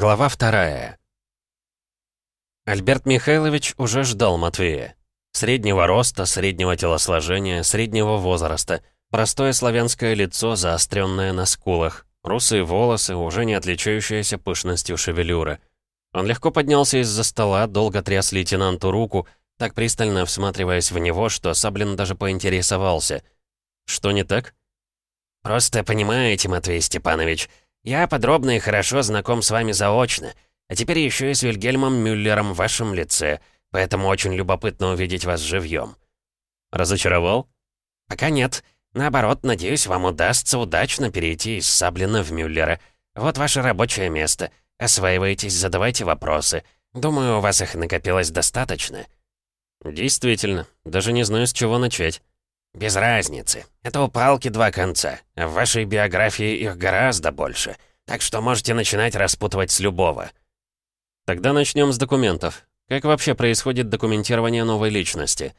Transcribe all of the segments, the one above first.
Глава вторая. Альберт Михайлович уже ждал Матвея. Среднего роста, среднего телосложения, среднего возраста. Простое славянское лицо, заостренное на скулах. Русые волосы, уже не отличающиеся пышностью шевелюры. Он легко поднялся из-за стола, долго тряс лейтенанту руку, так пристально всматриваясь в него, что Саблин даже поинтересовался. «Что не так?» «Просто понимаете, Матвей Степанович, я подробно и хорошо знаком с вами заочно, а теперь еще и с Вильгельмом Мюллером в вашем лице, поэтому очень любопытно увидеть вас живьем. Разочаровал? Пока нет. Наоборот, надеюсь, вам удастся удачно перейти из Саблина в Мюллера. Вот ваше рабочее место. Осваивайтесь, задавайте вопросы. Думаю, у вас их накопилось достаточно. Действительно, даже не знаю, с чего начать. «Без разницы. Это у палки два конца. В вашей биографии их гораздо больше. Так что можете начинать распутывать с любого». Тогда начнем с документов. Как вообще происходит документирование новой личности?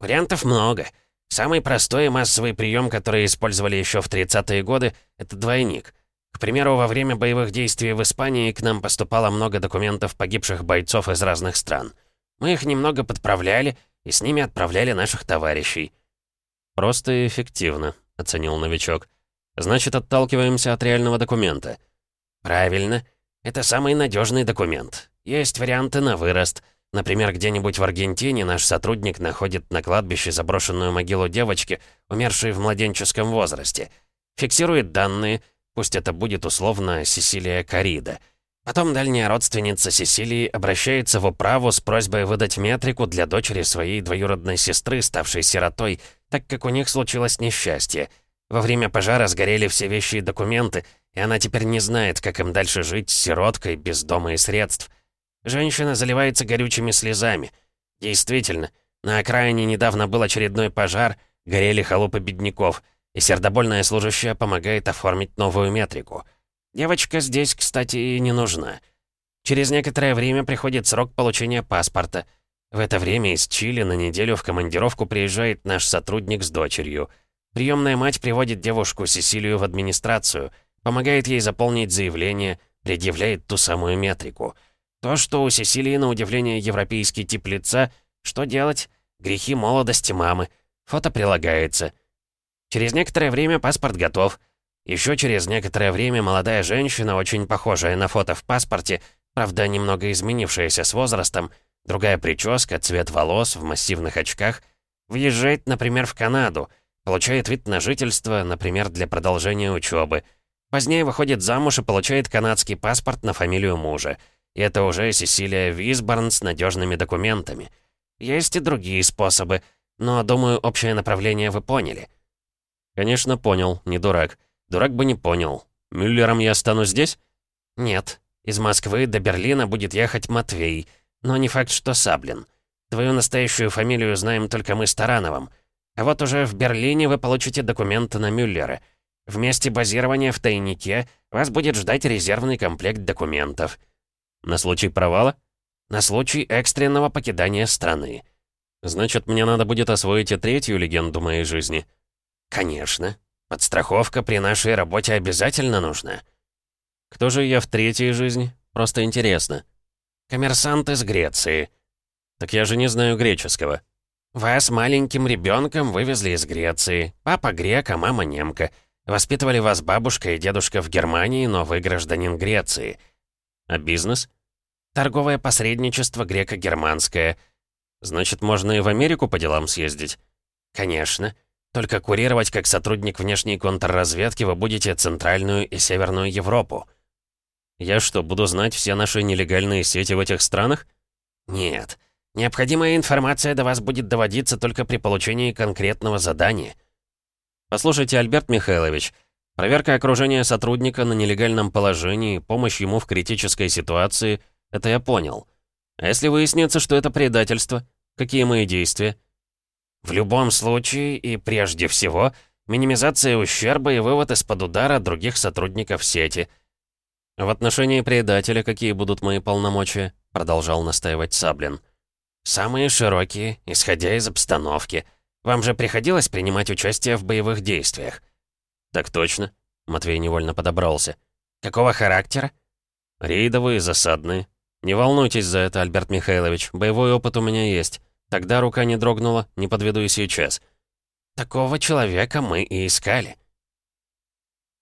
Вариантов много. Самый простой и массовый прием, который использовали еще в 30-е годы, это двойник. К примеру, во время боевых действий в Испании к нам поступало много документов погибших бойцов из разных стран. Мы их немного подправляли и с ними отправляли наших товарищей. «Просто и эффективно», — оценил новичок. «Значит, отталкиваемся от реального документа». «Правильно. Это самый надежный документ. Есть варианты на вырост. Например, где-нибудь в Аргентине наш сотрудник находит на кладбище заброшенную могилу девочки, умершей в младенческом возрасте. Фиксирует данные, пусть это будет условно Сесилия Карида. Потом дальняя родственница Сесилии обращается в управу с просьбой выдать метрику для дочери своей двоюродной сестры, ставшей сиротой, так как у них случилось несчастье. Во время пожара сгорели все вещи и документы, и она теперь не знает, как им дальше жить с сироткой, без дома и средств. Женщина заливается горючими слезами. Действительно, на окраине недавно был очередной пожар, горели халупы бедняков, и сердобольная служащая помогает оформить новую метрику. Девочка здесь, кстати, и не нужна. Через некоторое время приходит срок получения паспорта — в это время из Чили на неделю в командировку приезжает наш сотрудник с дочерью. Приемная мать приводит девушку Сесилию в администрацию, помогает ей заполнить заявление, предъявляет ту самую метрику. То, что у Сесилии, на удивление, европейский тип лица, что делать? Грехи молодости мамы. Фото прилагается. Через некоторое время паспорт готов. Еще через некоторое время молодая женщина, очень похожая на фото в паспорте, правда, немного изменившаяся с возрастом, Другая прическа, цвет волос, в массивных очках. Въезжает, например, в Канаду. Получает вид на жительство, например, для продолжения учебы. Позднее выходит замуж и получает канадский паспорт на фамилию мужа. И это уже Сесилия Висборн с надежными документами. Есть и другие способы, но, думаю, общее направление вы поняли. Конечно, понял, не дурак. Дурак бы не понял. Мюллером я стану здесь? Нет. Из Москвы до Берлина будет ехать Матвей — но не факт, что Саблин. Твою настоящую фамилию знаем только мы с Тарановым. А вот уже в Берлине вы получите документы на Мюллера. В месте базирования в тайнике вас будет ждать резервный комплект документов. На случай провала? На случай экстренного покидания страны. Значит, мне надо будет освоить и третью легенду моей жизни. Конечно. Подстраховка при нашей работе обязательно нужна. Кто же я в третьей жизни? Просто интересно. Коммерсант из Греции. Так я же не знаю греческого. Вас маленьким ребенком вывезли из Греции. Папа грек, а мама немка. Воспитывали вас бабушка и дедушка в Германии, но вы гражданин Греции. А бизнес? Торговое посредничество греко-германское. Значит, можно и в Америку по делам съездить? Конечно. Только курировать как сотрудник внешней контрразведки вы будете Центральную и Северную Европу. Я что, буду знать все наши нелегальные сети в этих странах? Нет. Необходимая информация до вас будет доводиться только при получении конкретного задания. Послушайте, Альберт Михайлович, проверка окружения сотрудника на нелегальном положении, помощь ему в критической ситуации — это я понял. А если выяснится, что это предательство, какие мои действия? В любом случае и прежде всего, минимизация ущерба и вывод из-под удара других сотрудников сети — «В отношении предателя какие будут мои полномочия?» — продолжал настаивать Саблин. «Самые широкие, исходя из обстановки. Вам же приходилось принимать участие в боевых действиях?» «Так точно», — Матвей невольно подобрался. «Какого характера?» Рейдовые, засадные. Не волнуйтесь за это, Альберт Михайлович, боевой опыт у меня есть. Тогда рука не дрогнула, не подведу и сейчас. Такого человека мы и искали.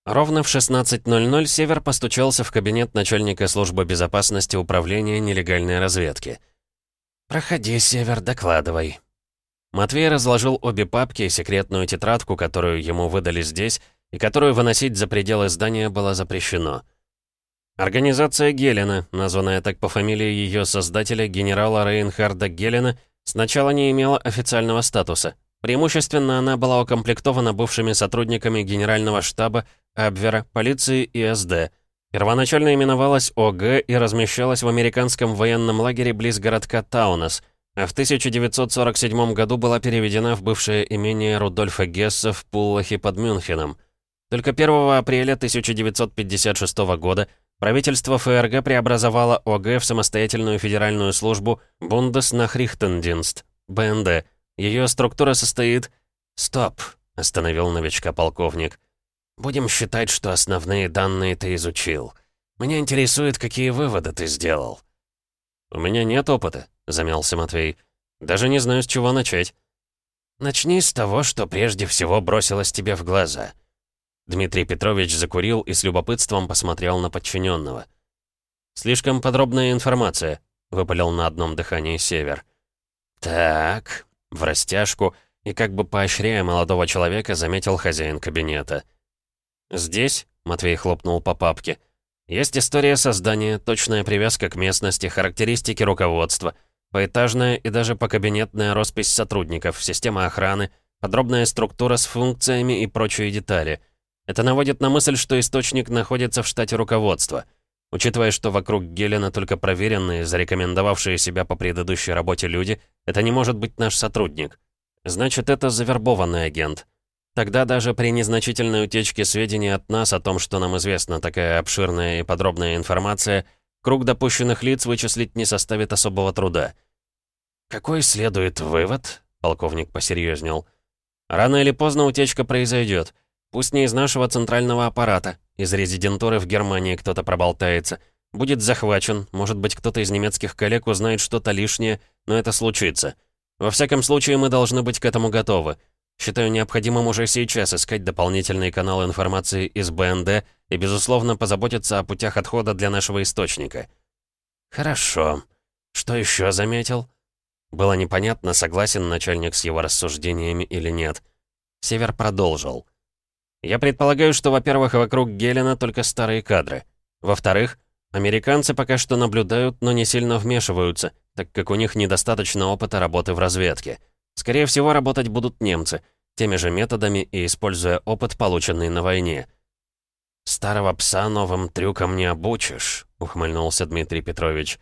Ровно в 16.00 Север постучался в кабинет начальника службы безопасности управления нелегальной разведки. «Проходи, Север, докладывай». Матвей разложил обе папки и секретную тетрадку, которую ему выдали здесь, и которую выносить за пределы здания было запрещено. Организация Гелена, названная так по фамилии ее создателя, генерала Рейнхарда Гелена, сначала не имела официального статуса. Преимущественно она была укомплектована бывшими сотрудниками Генерального штаба Абвера, полиции и СД. Первоначально именовалась ОГ и размещалась в американском военном лагере близ городка Таунас, а в 1947 году была переведена в бывшее имение Рудольфа Гесса в Пуллахе под Мюнхеном. Только 1 апреля 1956 года правительство ФРГ преобразовало ОГ в самостоятельную федеральную службу Бундеснахрихтендинст, БНД. Ее структура состоит... «Стоп», — остановил новичка полковник. Будем считать, что основные данные ты изучил. Меня интересует, какие выводы ты сделал». «У меня нет опыта», — замялся Матвей. «Даже не знаю, с чего начать». «Начни с того, что прежде всего бросилось тебе в глаза». Дмитрий Петрович закурил и с любопытством посмотрел на подчиненного. «Слишком подробная информация», — выпалил на одном дыхании Север. «Так», — в растяжку, и как бы поощряя молодого человека, заметил хозяин кабинета — «Здесь», — Матвей хлопнул по папке, «есть история создания, точная привязка к местности, характеристики руководства, поэтажная и даже покабинетная роспись сотрудников, система охраны, подробная структура с функциями и прочие детали. Это наводит на мысль, что источник находится в штате руководства. Учитывая, что вокруг Гелена только проверенные, зарекомендовавшие себя по предыдущей работе люди, это не может быть наш сотрудник. Значит, это завербованный агент». Тогда даже при незначительной утечке сведений от нас о том, что нам известна такая обширная и подробная информация, круг допущенных лиц вычислить не составит особого труда. «Какой следует вывод?» — полковник посерьезнел. «Рано или поздно утечка произойдет. Пусть не из нашего центрального аппарата, из резидентуры в Германии кто-то проболтается. Будет захвачен, может быть, кто-то из немецких коллег узнает что-то лишнее, но это случится. Во всяком случае, мы должны быть к этому готовы. Считаю необходимым уже сейчас искать дополнительные каналы информации из БНД и, безусловно, позаботиться о путях отхода для нашего источника. Хорошо. Что еще заметил? Было непонятно, согласен начальник с его рассуждениями или нет. Север продолжил. Я предполагаю, что, во-первых, вокруг Гелена только старые кадры. Во-вторых, американцы пока что наблюдают, но не сильно вмешиваются, так как у них недостаточно опыта работы в разведке. Скорее всего, работать будут немцы, теми же методами и используя опыт, полученный на войне. «Старого пса новым трюкам не обучишь», — ухмыльнулся Дмитрий Петрович.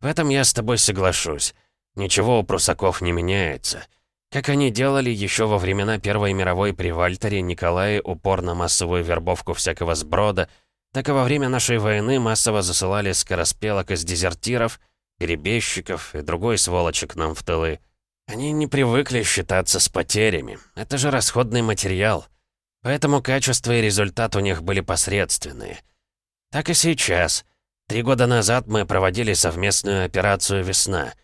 «В этом я с тобой соглашусь. Ничего у прусаков не меняется. Как они делали еще во времена Первой мировой при Вальтере Николае упор на массовую вербовку всякого сброда, так и во время нашей войны массово засылали скороспелок из дезертиров, перебежчиков и другой сволочи к нам в тылы. Они не привыкли считаться с потерями. Это же расходный материал. Поэтому качество и результат у них были посредственные. Так и сейчас. Три года назад мы проводили совместную операцию «Весна».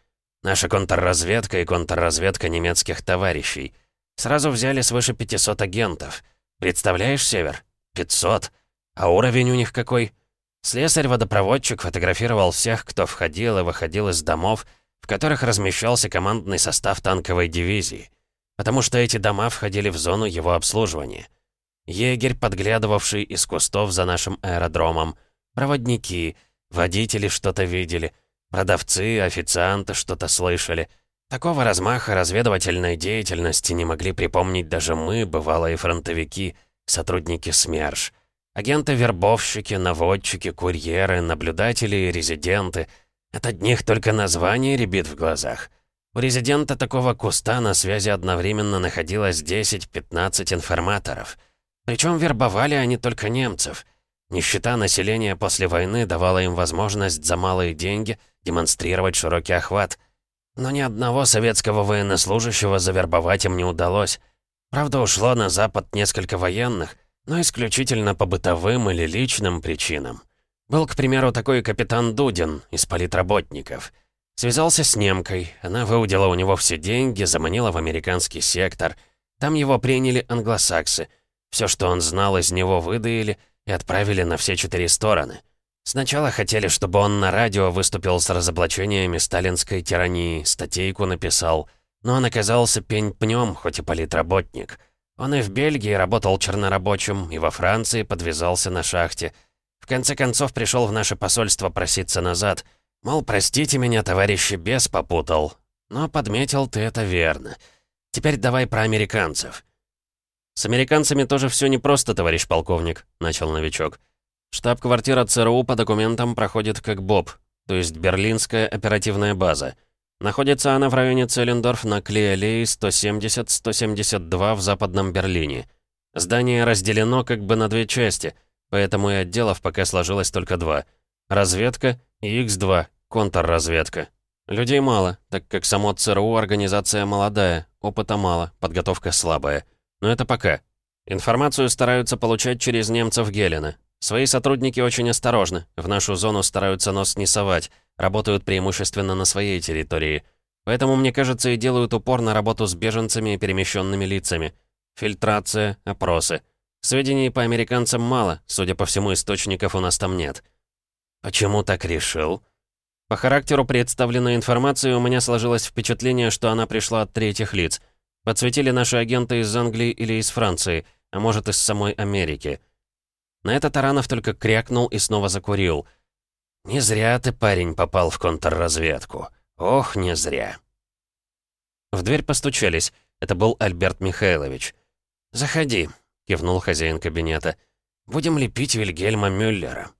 Наша контрразведка и контрразведка немецких товарищей. Сразу взяли свыше 500 агентов. Представляешь, Север? 500. А уровень у них какой? Слесарь-водопроводчик фотографировал всех, кто входил и выходил из домов, в которых размещался командный состав танковой дивизии, потому что эти дома входили в зону его обслуживания. Егерь, подглядывавший из кустов за нашим аэродромом, проводники, водители что-то видели, продавцы, официанты что-то слышали. Такого размаха разведывательной деятельности не могли припомнить даже мы, бывалые фронтовики, сотрудники СМЕРШ. Агенты-вербовщики, наводчики, курьеры, наблюдатели и резиденты — от одних только названий ребит в глазах. У резидента такого куста на связи одновременно находилось 10-15 информаторов. Причем вербовали они только немцев. Нищета населения после войны давала им возможность за малые деньги демонстрировать широкий охват. Но ни одного советского военнослужащего завербовать им не удалось. Правда, ушло на Запад несколько военных, но исключительно по бытовым или личным причинам. Был, к примеру, такой капитан Дудин из политработников. Связался с немкой, она выудила у него все деньги, заманила в американский сектор. Там его приняли англосаксы. Все, что он знал, из него выдаили и отправили на все четыре стороны. Сначала хотели, чтобы он на радио выступил с разоблачениями сталинской тирании, статейку написал. Но он оказался пень-пнем, хоть и политработник. Он и в Бельгии работал чернорабочим, и во Франции подвязался на шахте. В конце концов пришел в наше посольство проситься назад. Мол, простите меня, товарищи, бес попутал. Но подметил ты это верно. Теперь давай про американцев. «С американцами тоже все непросто, товарищ полковник», — начал новичок. «Штаб-квартира ЦРУ по документам проходит как БОБ, то есть Берлинская оперативная база. Находится она в районе Целлендорф на Клеалее 170-172 в Западном Берлине. Здание разделено как бы на две части, поэтому и отделов пока сложилось только два. Разведка и X2, контрразведка. Людей мало, так как само ЦРУ организация молодая, опыта мало, подготовка слабая. Но это пока. Информацию стараются получать через немцев Гелена. Свои сотрудники очень осторожны, в нашу зону стараются нос не совать, работают преимущественно на своей территории. Поэтому, мне кажется, и делают упор на работу с беженцами и перемещенными лицами. Фильтрация, опросы. Сведений по американцам мало, судя по всему, источников у нас там нет. Почему так решил? По характеру представленной информации у меня сложилось впечатление, что она пришла от третьих лиц — Подсветили наши агенты из Англии или из Франции, а может, из самой Америки. На это Таранов только крякнул и снова закурил. «Не зря ты, парень, попал в контрразведку. Ох, не зря». В дверь постучались. Это был Альберт Михайлович. «Заходи», — кивнул хозяин кабинета. «Будем лепить Вильгельма Мюллера».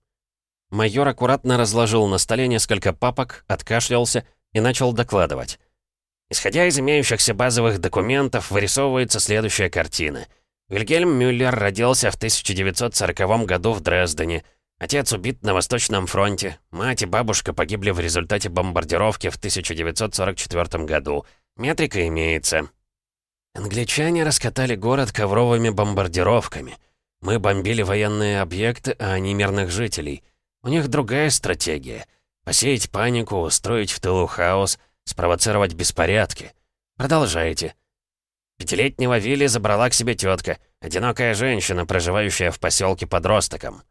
Майор аккуратно разложил на столе несколько папок, откашлялся и начал докладывать. Исходя из имеющихся базовых документов, вырисовывается следующая картина. Вильгельм Мюллер родился в 1940 году в Дрездене. Отец убит на Восточном фронте. Мать и бабушка погибли в результате бомбардировки в 1944 году. Метрика имеется. Англичане раскатали город ковровыми бомбардировками. Мы бомбили военные объекты, а не мирных жителей. У них другая стратегия. Посеять панику, устроить в тылу хаос — спровоцировать беспорядки. Продолжайте. Пятилетнего Вилли забрала к себе тетка, одинокая женщина, проживающая в поселке под Ростоком.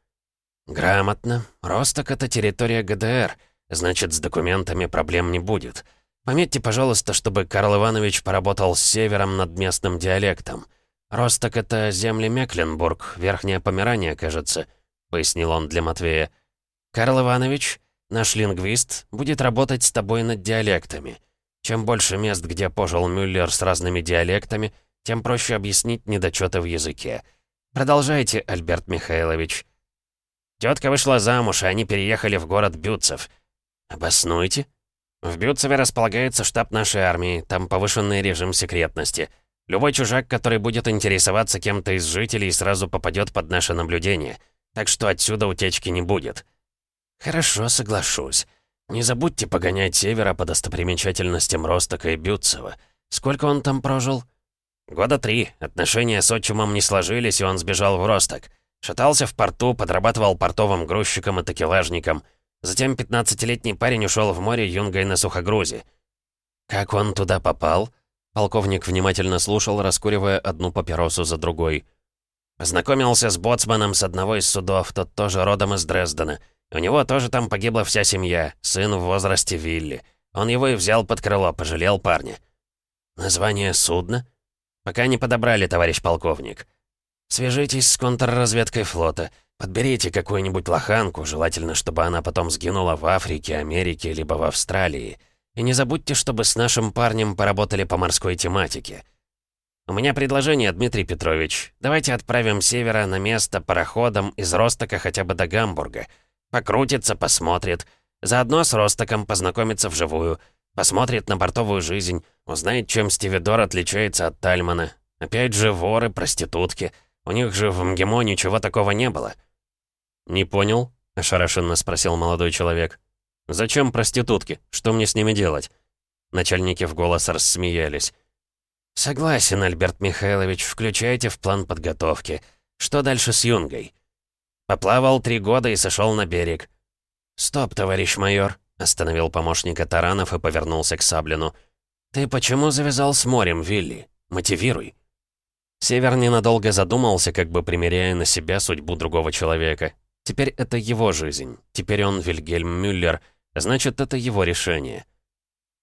Грамотно. Росток — это территория ГДР, значит, с документами проблем не будет. Пометьте, пожалуйста, чтобы Карл Иванович поработал с севером над местным диалектом. Росток — это земли Мекленбург, Верхняя Померания, кажется, — пояснил он для Матвея. Карл Иванович Наш лингвист будет работать с тобой над диалектами. Чем больше мест, где пожил Мюллер с разными диалектами, тем проще объяснить недочеты в языке. Продолжайте, Альберт Михайлович. Тетка вышла замуж, и они переехали в город Бютцев. Обоснуйте. В Бютцеве располагается штаб нашей армии, там повышенный режим секретности. Любой чужак, который будет интересоваться кем-то из жителей, сразу попадет под наше наблюдение. Так что отсюда утечки не будет. «Хорошо, соглашусь. Не забудьте погонять севера по достопримечательностям Ростока и Бютцева. Сколько он там прожил?» «Года три. Отношения с отчимом не сложились, и он сбежал в Росток. Шатался в порту, подрабатывал портовым грузчиком и такелажником. Затем 15-летний парень ушел в море юнгой на сухогрузе. «Как он туда попал?» Полковник внимательно слушал, раскуривая одну папиросу за другой. Познакомился с боцманом с одного из судов, тот тоже родом из Дрездена. У него тоже там погибла вся семья, сын в возрасте Вилли. Он его и взял под крыло, пожалел парня. Название судна? Пока не подобрали, товарищ полковник. Свяжитесь с контрразведкой флота. Подберите какую-нибудь лоханку, желательно, чтобы она потом сгинула в Африке, Америке, либо в Австралии. И не забудьте, чтобы с нашим парнем поработали по морской тематике. У меня предложение, Дмитрий Петрович. Давайте отправим севера на место пароходом из Ростока хотя бы до Гамбурга. Покрутится, посмотрит. Заодно с Ростоком познакомится вживую. Посмотрит на портовую жизнь. Узнает, чем Стивидор отличается от Тальмана. Опять же воры, проститутки. У них же в МГИМО ничего такого не было. «Не понял?» — ошарашенно спросил молодой человек. «Зачем проститутки? Что мне с ними делать?» Начальники в голос рассмеялись. «Согласен, Альберт Михайлович, включайте в план подготовки. Что дальше с Юнгой?» Поплавал три года и сошел на берег». «Стоп, товарищ майор», — остановил помощника Таранов и повернулся к Саблину. «Ты почему завязал с морем, Вилли? Мотивируй». Север ненадолго задумался, как бы примеряя на себя судьбу другого человека. Теперь это его жизнь. Теперь он Вильгельм Мюллер. Значит, это его решение.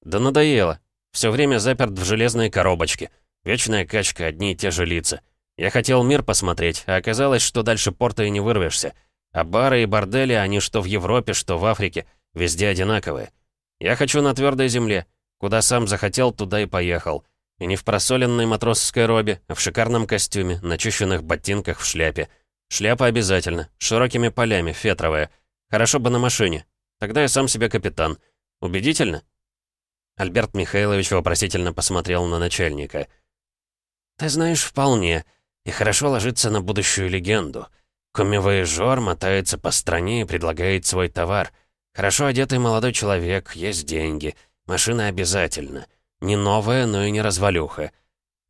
Да надоело. Все время заперт в железной коробочке. Вечная качка, одни и те же лица. Я хотел мир посмотреть, а оказалось, что дальше порта и не вырвешься. А бары и бордели, они что в Европе, что в Африке, везде одинаковые. Я хочу на твердой земле. Куда сам захотел, туда и поехал. И не в просоленной матросской робе, а в шикарном костюме, начищенных ботинках в шляпе. Шляпа обязательно, широкими полями, фетровая. Хорошо бы на машине. Тогда я сам себе капитан. Убедительно?» Альберт Михайлович вопросительно посмотрел на начальника. «Ты знаешь, вполне. И хорошо ложится на будущую легенду. Комми-вояжер мотается по стране и предлагает свой товар. Хорошо одетый молодой человек, есть деньги. Машина обязательно. Не новая, но и не развалюха.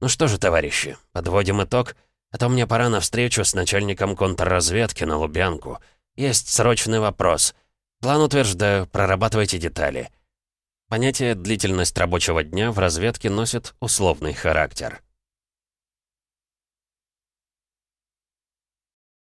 Ну что же, товарищи, подводим итог, а то мне пора на встречу с начальником контрразведки на Лубянку. Есть срочный вопрос. План утверждаю, прорабатывайте детали. Понятие «длительность рабочего дня» в разведке носит условный характер.